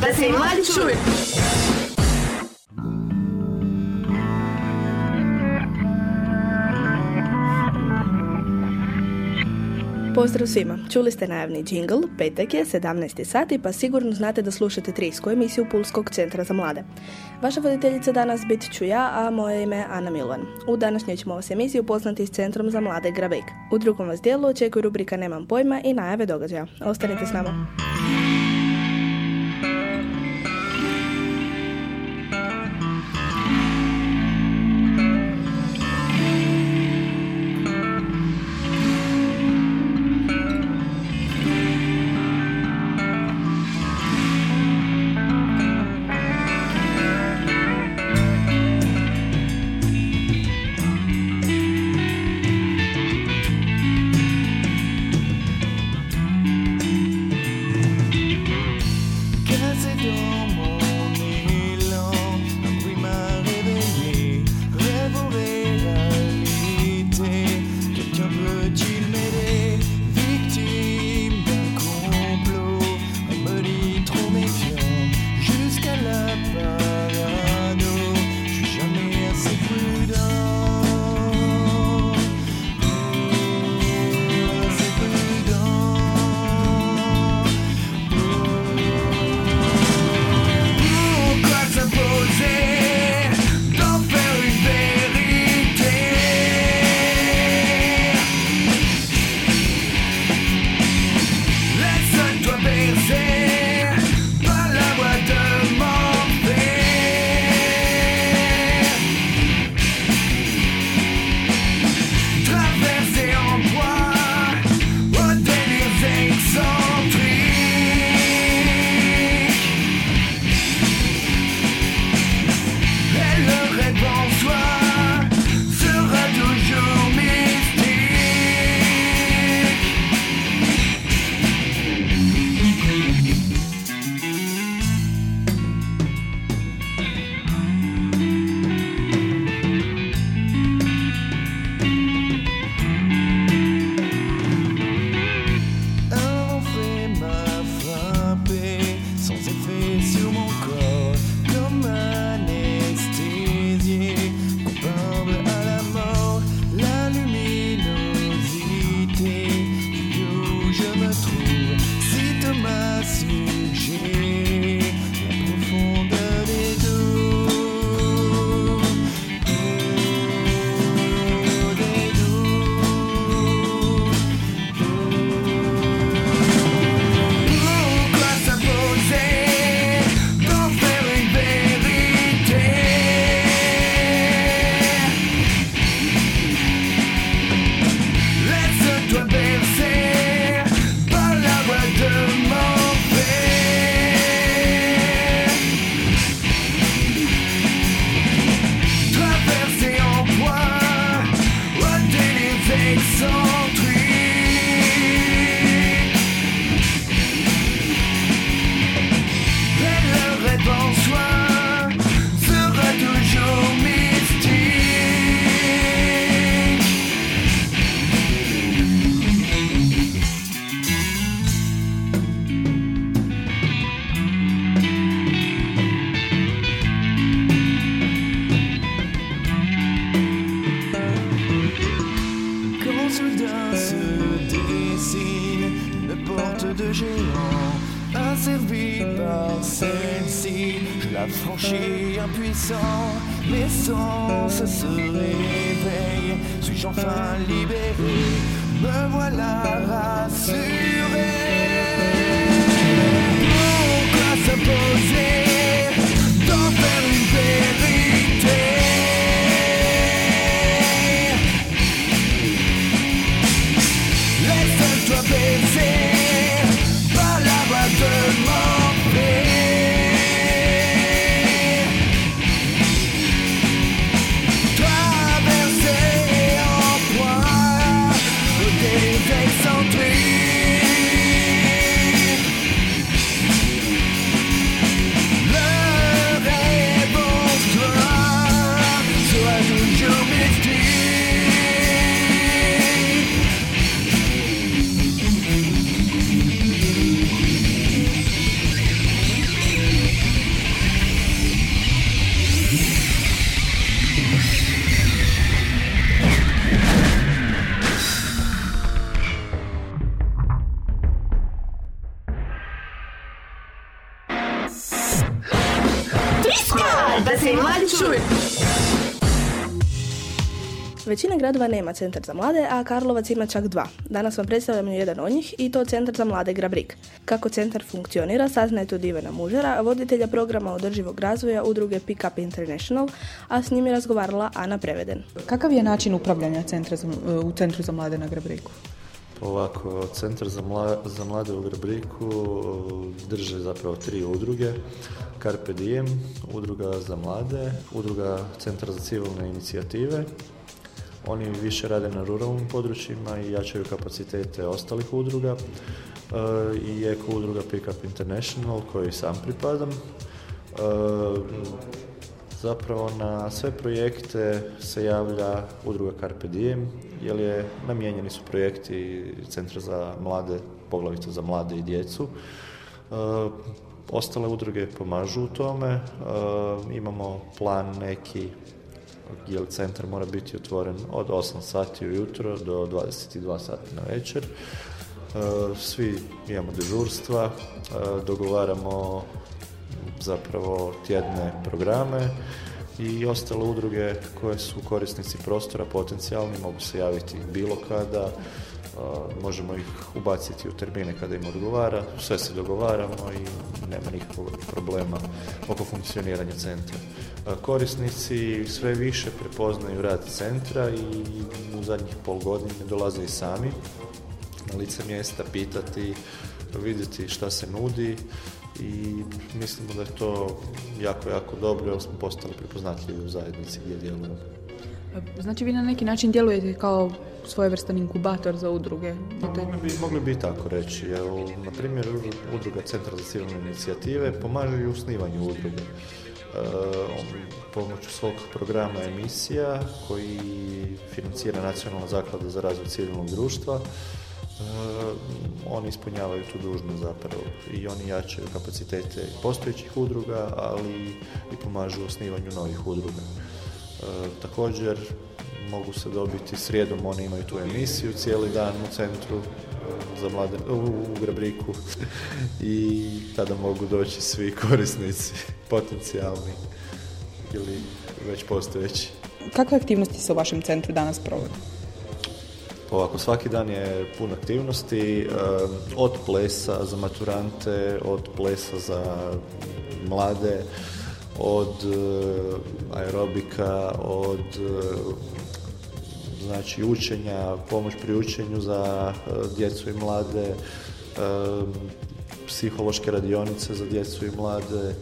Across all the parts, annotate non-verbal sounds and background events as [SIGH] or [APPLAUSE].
da se i mladi čuju. Pozdrav svima. Čuli ste najavni džingl, petak je 17. sati, pa sigurno znate da slušate trisku emisiju Pulskog centra za mlade. Vaša voditeljica danas bit ću ja, a moje ime je Ana Milvan. U današnjoj ćemo vas emisiju upoznati s Centrom za mlade Grabek. U drugom vas dijelu očekuje rubrika Nemam pojma i najave događaja. Ostanite s nama. Da se i mladi čuju. Većina gradova nema centar za mlade, a Karlovac ima čak dva. Danas vam predstavljamo jedan od njih i to centar za mlade Grabrik. Kako centar funkcionira, saznajte od Ivana Mužera, voditelja programa održivog razvoja udruge Pick Up International, a s njim je razgovarala Ana Preveden. Kakav je način upravljanja centra u Centru za mlade na Grabriku? Ovako, Centar za, za mlade u Grabriku drže zapravo tri udruge. Carpe Diem, udruga za mlade, udruga Centar za civilne inicijative oni više rade na ruralnim područjima i jačaju kapacitete ostalih udruga e, i eko udruga Pickup International koji sam pripadam. E, zapravo na sve projekte se javlja udruga Carpe Diem, jer je namijenjeni su projekti Centra za mlade, poglavito za mlade i djecu. E, ostale udruge pomažu u tome. Imamo plan neki jer centar mora biti otvoren od 8 sati ujutro do 22 sati na večer. E, svi imamo dežurstva, e, dogovaramo zapravo tjedne programe i ostale udruge koje su korisnici prostora potencijalni mogu se javiti bilo kada, možemo ih ubaciti u termine kada im odgovara, sve se dogovaramo i nema nikakvog problema oko funkcioniranja centra. Korisnici sve više prepoznaju rad centra i u zadnjih pol godine dolaze i sami na lice mjesta pitati, vidjeti šta se nudi i mislimo da je to jako, jako dobro jer smo postali prepoznatljivi u zajednici gdje djelujemo. Znači vi na neki način djelujete kao svojevrstan inkubator za udruge? Pa, mogli, bi, mogli bi tako reći. Jer, na primjer, udruga Centra za civilne inicijative pomaže i u osnivanju udruge. Eh, pomoću svog programa emisija koji financira Nacionalna zaklada za razvoj civilnog društva. Eh, oni ispunjavaju tu dužnost zapravo i oni jačaju kapacitete postojećih udruga, ali i pomažu osnivanju novih udruga. Eh, također mogu se dobiti srijedom, oni imaju tu emisiju cijeli dan u centru za mlade, u Grabriku [LAUGHS] i tada mogu doći svi korisnici [LAUGHS] potencijalni ili već postojeći. Kakve aktivnosti se u vašem centru danas provode? Ovako, svaki dan je pun aktivnosti, od plesa za maturante, od plesa za mlade, od eh, aerobika, od eh, znači učenja, pomoć pri učenju za djecu i mlade, psihološke radionice za djecu i mlade,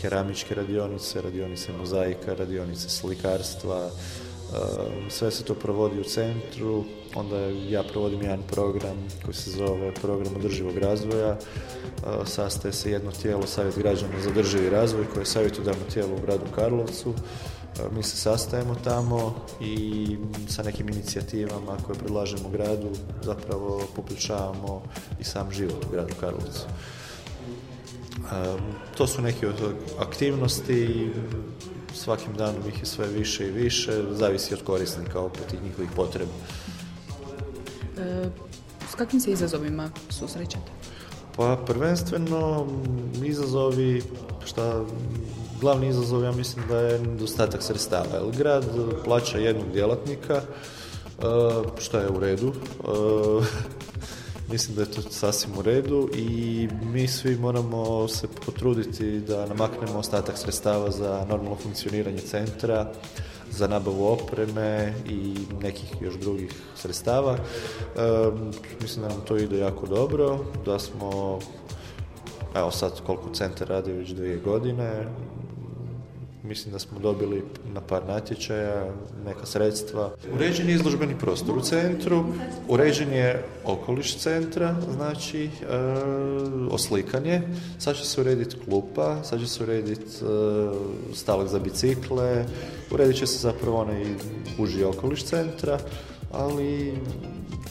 keramičke radionice, radionice mozaika, radionice slikarstva, sve se to provodi u centru, onda ja provodim jedan program koji se zove program održivog razvoja, sastaje se jedno tijelo, savjet građana za održivi razvoj koje je savjetodavno tijelo u gradu Karlovcu, mi se sastajemo tamo i sa nekim inicijativama koje predlažemo gradu zapravo popričavamo i sam život u gradu Karlovcu. To su neke od aktivnosti, svakim danom ih je sve više i više, zavisi od korisnika opet i njihovih potreba. E, s kakvim se izazovima susrećete? Pa prvenstveno izazovi šta glavni izazov ja mislim da je nedostatak sredstava. Jer grad plaća jednog djelatnika, e, što je u redu. [LAUGHS] Mislim da je to sasvim u redu i mi svi moramo se potruditi da namaknemo ostatak sredstava za normalno funkcioniranje centra, za nabavu opreme i nekih još drugih sredstava. Mislim da nam to ide jako dobro, da smo evo sad koliko centar radi već dvije godine, Mislim da smo dobili na par natječaja neka sredstva. Uređen je izložbeni prostor u centru, uređen je okoliš centra, znači e, oslikan je. Sad će se urediti klupa, sad će se urediti e, stalak za bicikle, uredit će se zapravo onaj uži okoliš centra, ali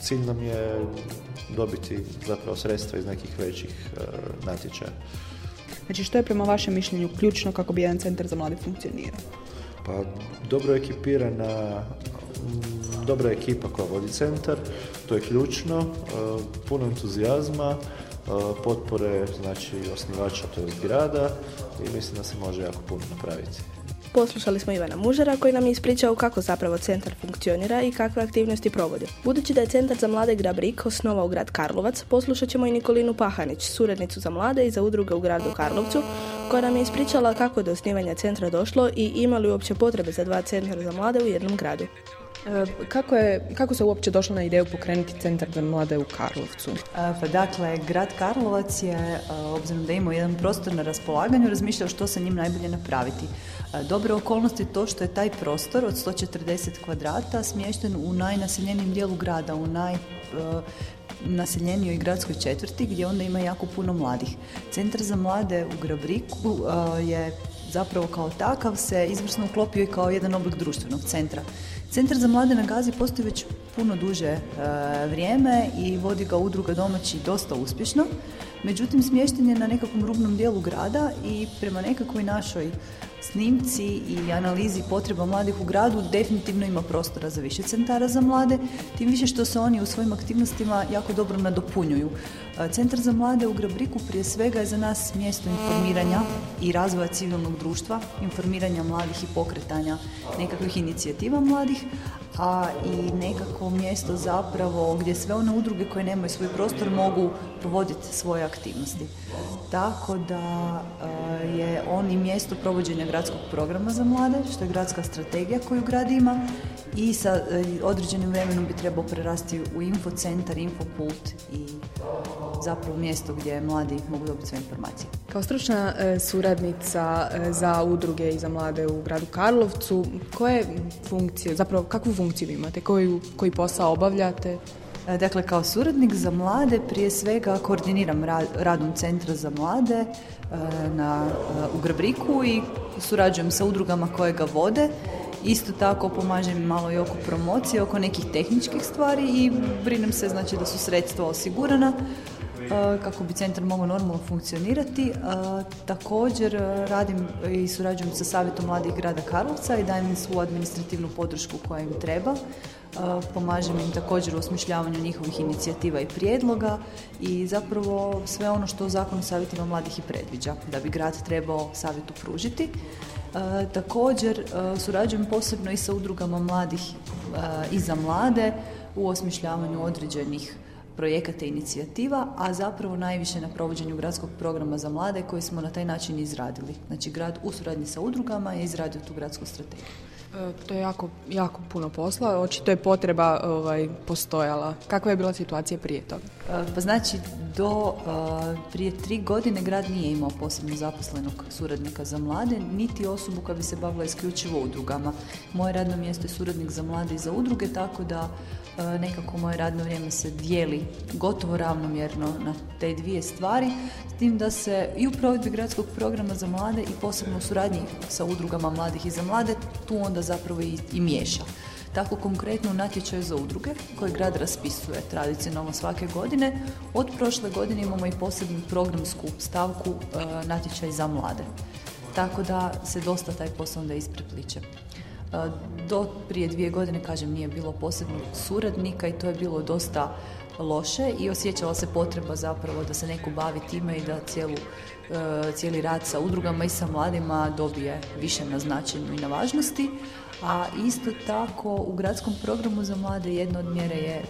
cilj nam je dobiti zapravo sredstva iz nekih većih e, natječaja. Znači što je prema vašem mišljenju ključno kako bi jedan centar za mlade funkcionirao? Pa dobro ekipirana, mm, dobra ekipa koja vodi centar, to je ključno, e, puno entuzijazma, e, potpore znači osnivača to je grada i mislim da se može jako puno napraviti. Poslušali smo Ivana Mužera koji nam je ispričao kako zapravo centar funkcionira i kakve aktivnosti provodi. Budući da je Centar za mlade Grabrik osnovao grad Karlovac, poslušat ćemo i Nikolinu Pahanić, suradnicu za mlade i za udruge u gradu Karlovcu, koja nam je ispričala kako je do osnivanja centra došlo i ima li uopće potrebe za dva centra za mlade u jednom gradu. E, kako, je, kako se uopće došlo na ideju pokrenuti centar za mlade u Karlovcu? E, pa dakle, grad Karlovac je, e, obzirom da ima jedan prostor na raspolaganju, razmišljao što sa njim najbolje napraviti. Dobre okolnosti je to što je taj prostor od 140 kvadrata smješten u najnaseljenijem dijelu grada, u naj naseljenijoj gradskoj četvrti gdje onda ima jako puno mladih. Centar za mlade u Grabriku je zapravo kao takav se izvrsno uklopio i kao jedan oblik društvenog centra. Centar za mlade na Gazi postoji već puno duže e, vrijeme i vodi ga udruga domaći dosta uspješno. Međutim, smješten je na nekakvom rubnom dijelu grada i prema nekakvoj našoj snimci i analizi potreba mladih u gradu definitivno ima prostora za više centara za mlade, tim više što se oni u svojim aktivnostima jako dobro nadopunjuju. E, Centar za mlade u Grabriku prije svega je za nas mjesto informiranja i razvoja civilnog društva, informiranja mladih i pokretanja nekakvih inicijativa mladih, a i nekako mjesto zapravo gdje sve one udruge koje nemaju svoj prostor mogu provoditi svoje aktivnosti. Tako da e, je on i mjesto provođenja gradskog programa za mlade, što je gradska strategija koju grad ima i sa e, određenim vremenom bi trebao prerasti u infocentar, infopult i zapravo mjesto gdje mladi mogu dobiti sve informacije. Kao stručna e, suradnica za udruge i za mlade u gradu Karlovcu, koje funkcije, zapravo kakvu funkciju imate, koji, koji posao obavljate? E, dakle, kao suradnik za mlade prije svega koordiniram radom Centra za mlade e, na, e, u Grabriku i surađujem sa udrugama koje ga vode. Isto tako pomažem malo i oko promocije, oko nekih tehničkih stvari i brinem se znači da su sredstva osigurana kako bi centar mogao normalno funkcionirati. Također radim i surađujem sa Savjetom mladih grada Karlovca i dajem im svu administrativnu podršku koja im treba. Pomažem im također u osmišljavanju njihovih inicijativa i prijedloga i zapravo sve ono što u zakonu savjetima mladih i predviđa da bi grad trebao savjetu pružiti. Također surađujem posebno i sa udrugama mladih i za mlade u osmišljavanju određenih projekata i inicijativa, a zapravo najviše na provođenju gradskog programa za mlade koji smo na taj način izradili. Znači grad u suradnji sa udrugama je izradio tu gradsku strategiju. E, to je jako, jako puno posla, očito je potreba ovaj, postojala. Kakva je bila situacija prije toga? E, pa znači, do e, prije tri godine grad nije imao posebno zaposlenog suradnika za mlade, niti osobu koja bi se bavila isključivo udrugama. Moje radno mjesto je suradnik za mlade i za udruge, tako da nekako moje radno vrijeme se dijeli gotovo ravnomjerno na te dvije stvari, s tim da se i u provedbi gradskog programa za mlade i posebno u suradnji sa udrugama mladih i za mlade tu onda zapravo i, i miješa. Tako konkretno u za udruge koji grad raspisuje tradicionalno svake godine. Od prošle godine imamo i posebnu programsku stavku e, natječaj za mlade. Tako da se dosta taj posao onda isprepliče. Do prije dvije godine, kažem, nije bilo posebnog suradnika i to je bilo dosta loše i osjećala se potreba zapravo da se neko bavi time i da cijelu, e, cijeli rad sa udrugama i sa mladima dobije više na značenju i na važnosti. A isto tako u gradskom programu za mlade jedna od mjere je e,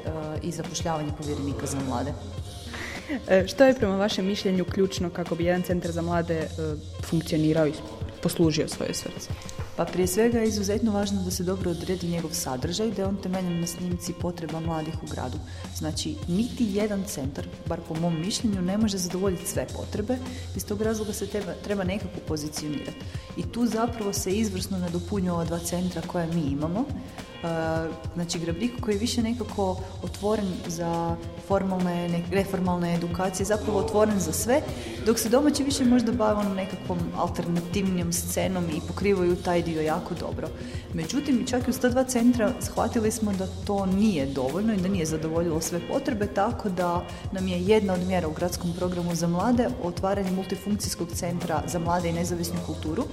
i zapošljavanje povjerenika za mlade. E, što je prema vašem mišljenju ključno kako bi jedan centar za mlade funkcionirao i poslužio svoje srce? Pa prije svega je izuzetno važno da se dobro odredi njegov sadržaj, da je on temeljen na snimci potreba mladih u gradu. Znači, niti jedan centar, bar po mom mišljenju, ne može zadovoljiti sve potrebe, iz tog razloga se treba, treba nekako pozicionirati. I tu zapravo se izvrsno nadopunju ova dva centra koja mi imamo. E, znači, Grabrik koji je više nekako otvoren za formalne, neformalne edukacije, zapravo otvoren za sve, dok se domaći više možda bave nekakvom alternativnijom scenom i pokrivaju taj dio jako dobro. Međutim, čak i u 102 centra shvatili smo da to nije dovoljno i da nije zadovoljilo sve potrebe, tako da nam je jedna od mjera u gradskom programu za mlade otvaranje multifunkcijskog centra za mlade i nezavisnu kulturu.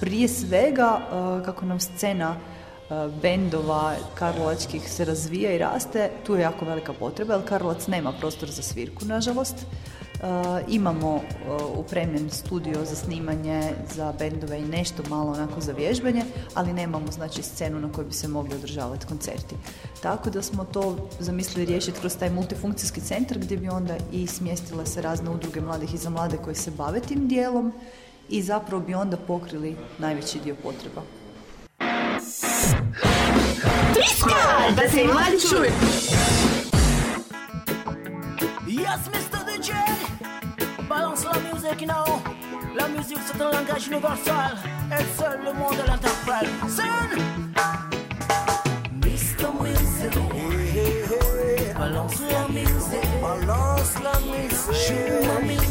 Prije svega, e, kako nam scena bendova karlovačkih se razvija i raste, tu je jako velika potreba, jer Karlovac nema prostor za svirku, nažalost. imamo upremljen studio za snimanje, za bendove i nešto malo onako za vježbanje, ali nemamo znači scenu na kojoj bi se mogli održavati koncerti. Tako da smo to zamislili riješiti kroz taj multifunkcijski centar gdje bi onda i smjestile se razne udruge mladih i za mlade koji se bave tim dijelom i zapravo bi onda pokrili najveći dio potreba. I mladi čuju! balance la musique, non. La musique c'est un langage universel et seul le monde l'interprète. Son Mr. Music. Balance la musique. Balance la musique. Joue ma musique.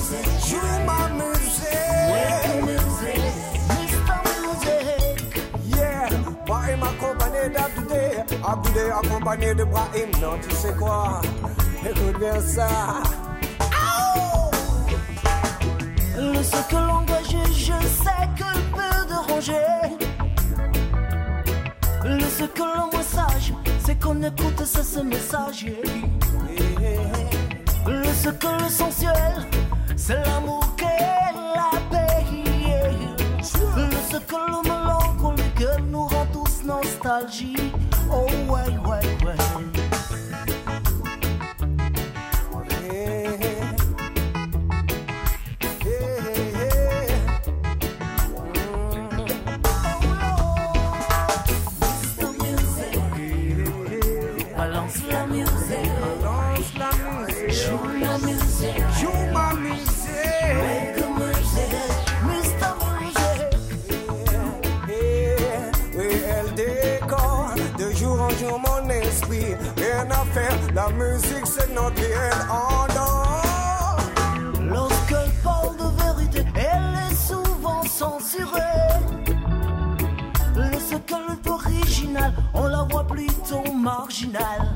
d'Abdoudé. Abdoudé accompagné de Brahim. Non, tu sais quoi? Écoute bien ça. ce que l'engage, je sais que peut déranger. Le ce que le message, c'est qu'on écoute ça, ce message. Le ce que l'essentiel, c'est l'amour G. Lorsqu'elle parle de vérité, elle est souvent censurée. Le seul original, on la voit plutôt marginale.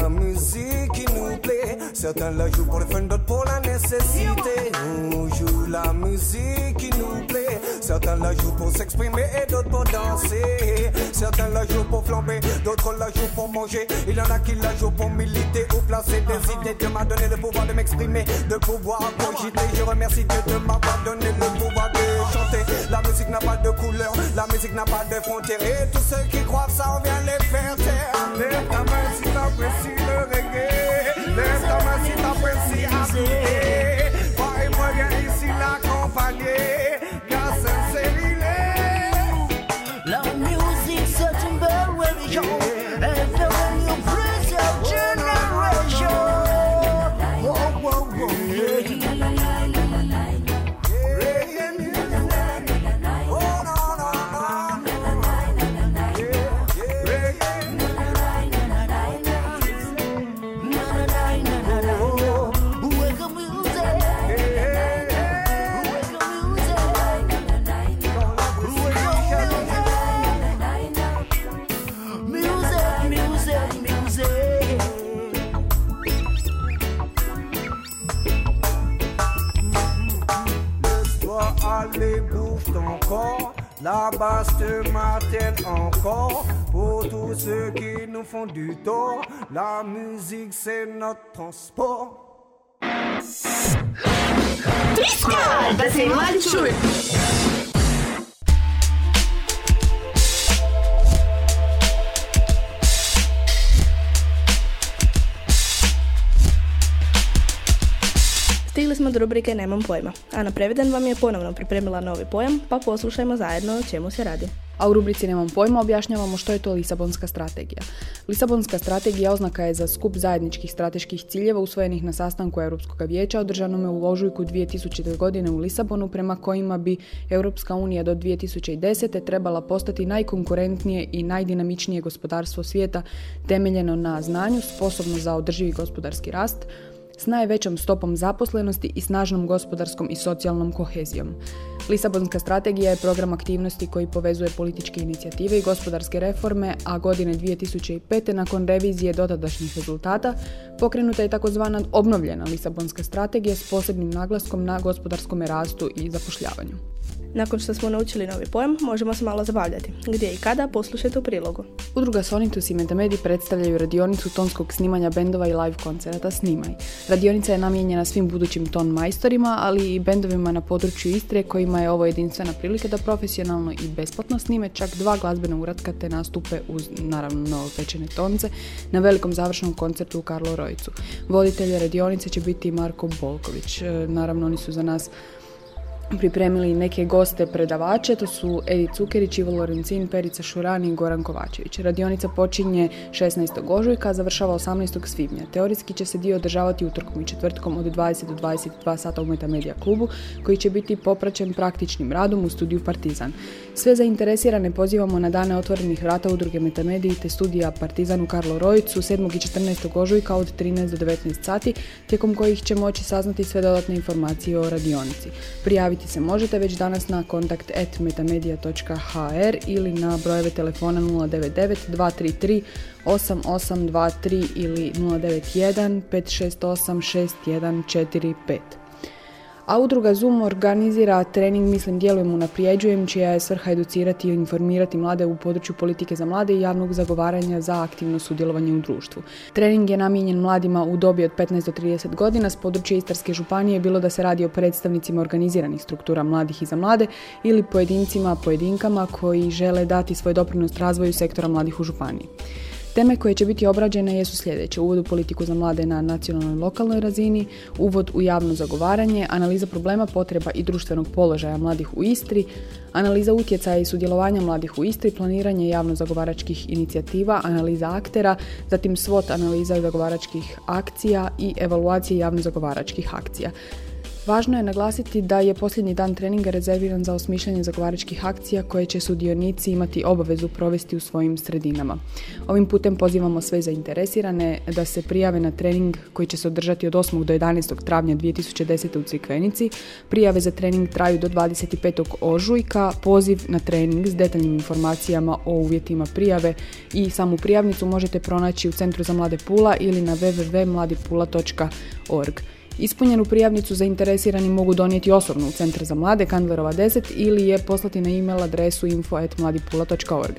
La musique qui nous plaît. Certains la jouent pour le fun, d'autres pour la nécessité. On joue la musique qui nous plaît. Certains la jouent pour s'exprimer et d'autres pour danser. Certains la jouent pour flamber, d'autres la jouent pour manger. Il y en a qui la jouent pour militer ou placer des idées. Dieu m'a donné le pouvoir de m'exprimer, de pouvoir cogiter. Je remercie Dieu de m'avoir donné le pouvoir de La musique n'a pas de couleur, la musique n'a pas de frontières. Et tous ceux qui croient ça, on vient les faire taire. Lève ta main si t'apprécies le reggae. Lève ta main si t'apprécies appliquer. Moi et moi, viens ici l'accompagner. Font du tort. La musique, c'est notre transport. Stigli smo do rubrike Nemam pojma. Ana Preveden vam je ponovno pripremila novi pojam, pa poslušajmo zajedno o čemu se radi. A u rubrici Nemam pojma objašnjavamo što je to Lisabonska strategija. Lisabonska strategija oznaka je za skup zajedničkih strateških ciljeva usvojenih na sastanku Europskog vijeća održanome u ožujku 2000. godine u Lisabonu prema kojima bi Europska unija do 2010. trebala postati najkonkurentnije i najdinamičnije gospodarstvo svijeta temeljeno na znanju, sposobno za održivi gospodarski rast, s najvećom stopom zaposlenosti i snažnom gospodarskom i socijalnom kohezijom. Lisabonska strategija je program aktivnosti koji povezuje političke inicijative i gospodarske reforme, a godine 2005. nakon revizije dotadašnjih rezultata pokrenuta je takozvana obnovljena Lisabonska strategija s posebnim naglaskom na gospodarskom rastu i zapošljavanju. Nakon što smo naučili novi pojam, možemo se malo zabavljati. Gdje i kada, poslušajte u prilogu. Udruga Sonitus i Metamedi predstavljaju radionicu tonskog snimanja bendova i live koncerata Snimaj. Radionica je namijenjena svim budućim ton majstorima, ali i bendovima na području Istre kojima je ovo jedinstvena prilika da profesionalno i besplatno snime čak dva glazbena uratka te nastupe uz, naravno, novopečene tonce na velikom završnom koncertu u Karlo Rojcu. Voditelj radionice će biti Marko Bolković. E, naravno, oni su za nas pripremili neke goste predavače, to su Edi Cukerić, Ivo Lorencin, Perica Šurani i Goran Kovačević. Radionica počinje 16. ožujka, završava 18. svibnja. Teorijski će se dio održavati utorkom i četvrtkom od 20 do 22 sata u Metamedia klubu, koji će biti popraćen praktičnim radom u studiju Partizan. Sve zainteresirane pozivamo na dane otvorenih vrata udruge Metamediji te studija Partizan u Karlo Rojcu 7. i 14. ožujka od 13 do 19 sati, tijekom kojih će moći saznati sve dodatne informacije o radionici. Prijaviti se možete već danas na kontakt metamedia.hr ili na brojeve telefona 099 233 8823 ili 091 568 6145. A udruga Zoom organizira trening Mislim djelujem unaprijeđujem, čija je svrha educirati i informirati mlade u području politike za mlade i javnog zagovaranja za aktivno sudjelovanje u društvu. Trening je namijenjen mladima u dobi od 15 do 30 godina s područja Istarske županije, bilo da se radi o predstavnicima organiziranih struktura mladih i za mlade ili pojedincima, pojedinkama koji žele dati svoj doprinos razvoju sektora mladih u županiji. Teme koje će biti obrađene jesu sljedeće. Uvod u politiku za mlade na nacionalnoj i lokalnoj razini, uvod u javno zagovaranje, analiza problema, potreba i društvenog položaja mladih u Istri, analiza utjecaja i sudjelovanja mladih u Istri, planiranje javno zagovaračkih inicijativa, analiza aktera, zatim SWOT analiza zagovaračkih akcija i evaluacije javno zagovaračkih akcija. Važno je naglasiti da je posljednji dan treninga rezerviran za osmišljanje zagovaračkih akcija koje će sudionici imati obavezu provesti u svojim sredinama. Ovim putem pozivamo sve zainteresirane da se prijave na trening koji će se održati od 8. do 11. travnja 2010. u Crikvenici. Prijave za trening traju do 25. ožujka. Poziv na trening s detaljnim informacijama o uvjetima prijave i samu prijavnicu možete pronaći u Centru za mlade Pula ili na www.mladipula.org. Ispunjenu prijavnicu zainteresirani mogu donijeti osobno u Centar za mlade Kandlerova 10 ili je poslati na e-mail adresu info.mladipula.org.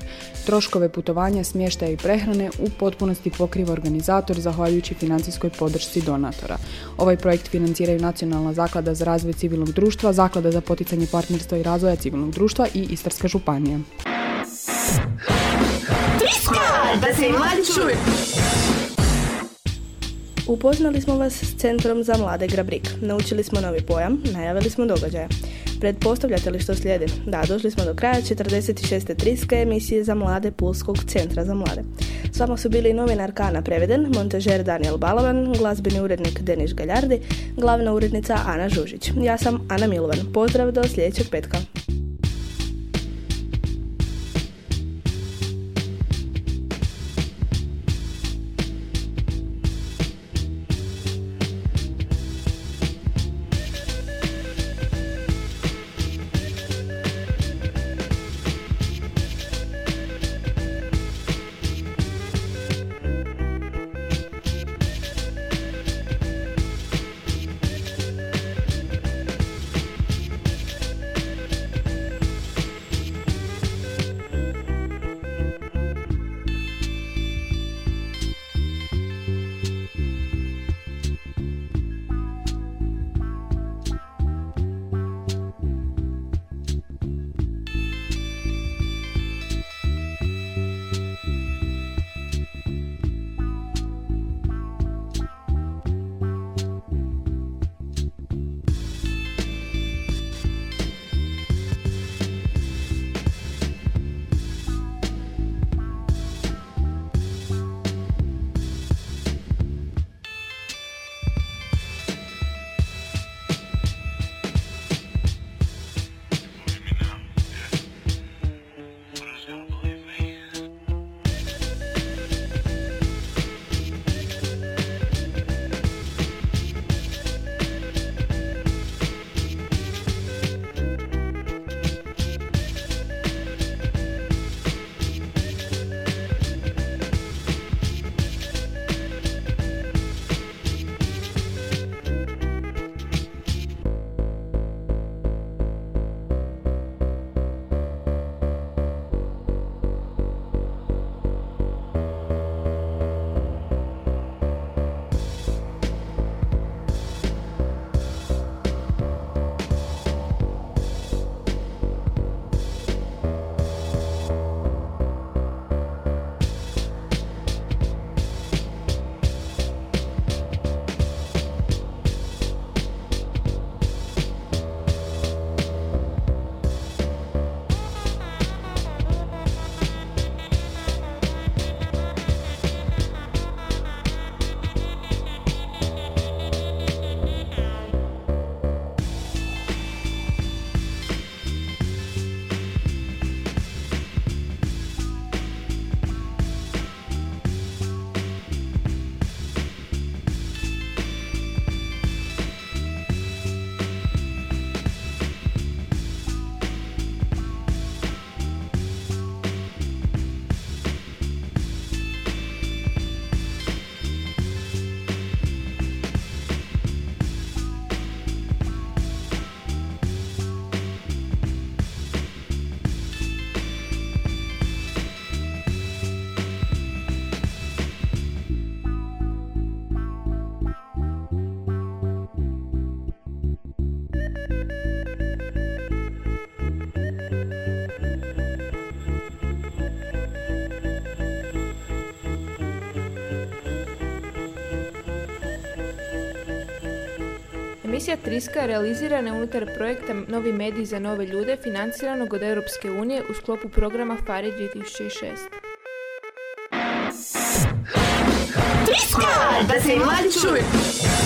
Troškove putovanja, smještaja i prehrane u potpunosti pokriva organizator zahvaljujući financijskoj podršci donatora. Ovaj projekt financiraju Nacionalna zaklada za razvoj civilnog društva, Zaklada za poticanje partnerstva i razvoja civilnog društva i Istarska županija. Da se Upoznali smo vas s Centrom za mlade Grabrik. Naučili smo novi pojam, najavili smo događaje. Pretpostavljate li što slijedi? Da, došli smo do kraja 46. triske emisije za mlade Pulskog centra za mlade. S vama su bili novinar Kana Preveden, montažer Daniel Balovan, glazbeni urednik Deniš Galjardi, glavna urednica Ana Žužić. Ja sam Ana Milovan. Pozdrav do sljedećeg petka. Emisija Triska je realizirana unutar projekta Novi mediji za nove ljude financiranog od Europske unije u sklopu programa FARI 2006. Triska! Da se!